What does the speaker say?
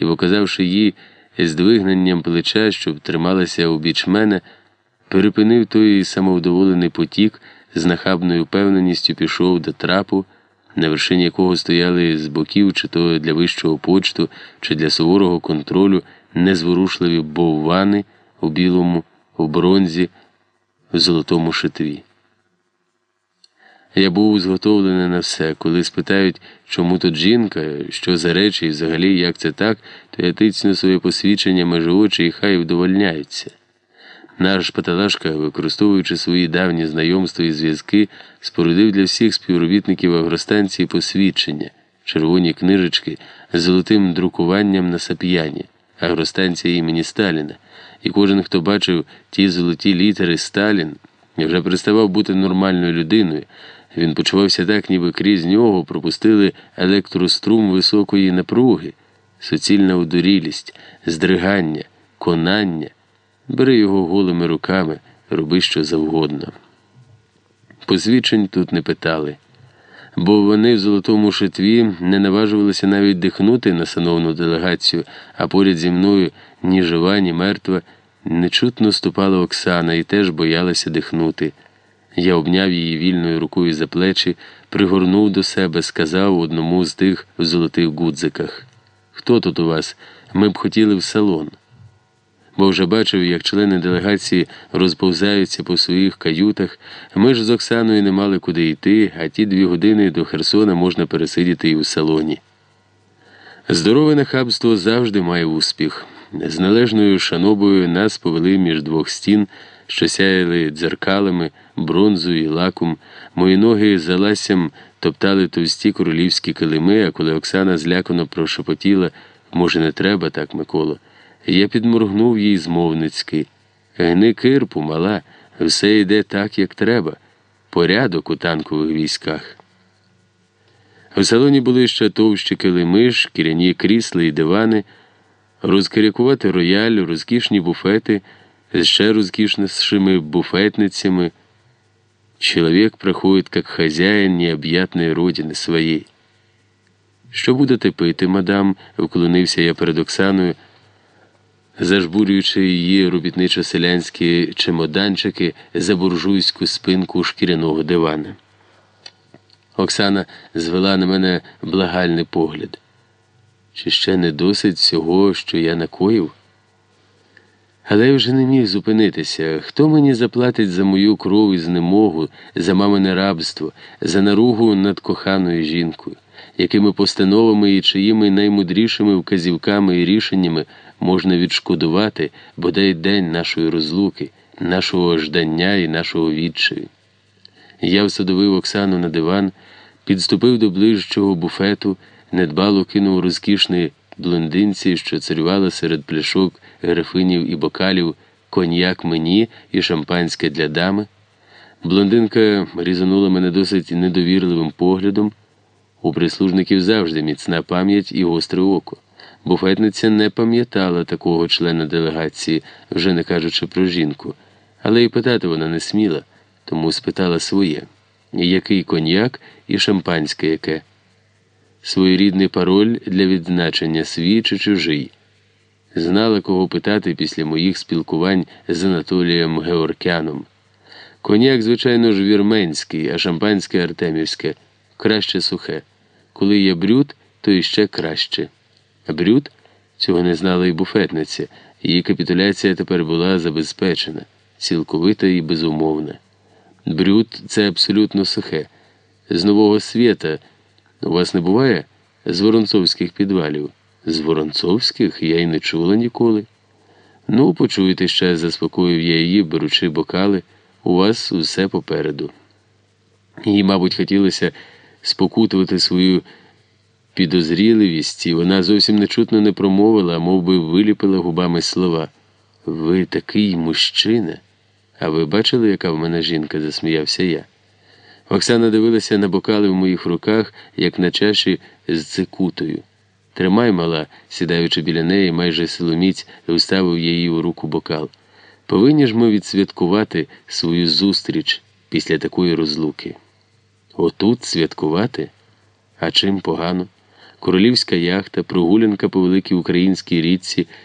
і, показавши їй здвигненням плеча, щоб трималася у біч мене, перепинив той самовдоволений потік, з нахабною впевненістю пішов до трапу, на вершині якого стояли з боків, чи то для вищого почту, чи для суворого контролю незворушливі боввани у білому, у бронзі, в золотому шитві. Я був зготовлений на все. Коли спитають, чому тут жінка, що за речі і взагалі як це так, то я тицну своє посвідчення межі очі і хай вдовольняються. Наш Паталашка, використовуючи свої давні знайомства і зв'язки, спорудив для всіх співробітників агростанції посвідчення, червоні книжечки з золотим друкуванням на сап'яні, агростанція імені Сталіна, і кожен, хто бачив ті золоті літери Сталін, вже переставав бути нормальною людиною. Він почувався так, ніби крізь нього пропустили електрострум високої напруги, суцільна удурілість, здригання, конання. Бери його голими руками, роби що завгодно. Посвідчень тут не питали, бо вони в золотому шитві не наважувалися навіть дихнути на сановну делегацію, а поряд зі мною ні жива, ні мертва, нечутно ступала Оксана і теж боялася дихнути. Я обняв її вільною рукою за плечі, пригорнув до себе, сказав одному з тих в золотих гудзиках: Хто тут у вас? Ми б хотіли в салон. Бо вже бачив, як члени делегації розповзаються по своїх каютах. Ми ж з Оксаною не мали куди йти, а ті дві години до Херсона можна пересидіти і у салоні. Здорове нахабство завжди має успіх. З належною шанобою нас повели між двох стін що сяяли дзеркалами, бронзою і лаком, мої ноги за лассям топтали товсті королівські килими, а коли Оксана злякано прошепотіла, може, не треба так, Миколо, я підморгнув їй змовницьки. Гни кирпу, мала, все йде так, як треба. Порядок у танкових військах. У салоні були ще товщі килими, шкіряні крісла і дивани, розкарякувати рояль, розкішні буфети з ще розкішнішими буфетницями. Человек проходит как хозяин необ'ятної родини своєї. Що будете пити, мадам? вклонився я перед Оксаною, зажбурюючи її робітничо селянські чемоданчики за буржуйську спинку шкіряного дивана. Оксана звела на мене благальний погляд. Чи ще не досить всього, що я накоїв? Але я вже не міг зупинитися. Хто мені заплатить за мою кров і знемогу, за мамине рабство, за наругу над коханою жінкою, якими постановами і чиїми наймудрішими вказівками і рішеннями можна відшкодувати бодай день нашої розлуки, нашого ждання і нашого відчаю? Я всадовив Оксану на диван, підступив до ближчого буфету, недбало кинув розкішний блондинці, що царювала серед пляшок графинів і бокалів, коньяк мені і шампанське для дами. Блондинка різанула мене досить недовірливим поглядом. У прислужників завжди міцна пам'ять і гостре око. Буфетниця не пам'ятала такого члена делегації, вже не кажучи про жінку, але й питати вона не сміла, тому спитала своє який коньяк і шампанське яке своєрідний пароль для відзначення свій чи чужий. Знала, кого питати після моїх спілкувань з Анатолієм Георкяном. Коньяк, звичайно ж, вірменський, а шампанське артемівське краще сухе. Коли є брюд, то іще краще. А Брюд цього не знала і буфетниця. Її капітуляція тепер була забезпечена, цілковита і безумовна. Брюд це абсолютно сухе. З нового світа. У вас не буває з воронцовських підвалів? З воронцовських я й не чула ніколи. Ну, почуєте ще, заспокоїв я її, беручи бокали, у вас усе попереду. Їй, мабуть, хотілося спокутувати свою підозріливість, і вона зовсім нечутно не промовила, а мов би виліпила губами слова. Ви такий мужчина. А ви бачили, яка в мене жінка? засміявся я. Оксана дивилася на бокали в моїх руках, як на чаші з цикутою. Тримай, мала, сідаючи біля неї, майже силоміць вставив її у руку бокал. Повинні ж ми відсвяткувати свою зустріч після такої розлуки. Отут святкувати? А чим погано? королівська яхта, прогулянка по великій українській річці.